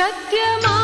सत्यमा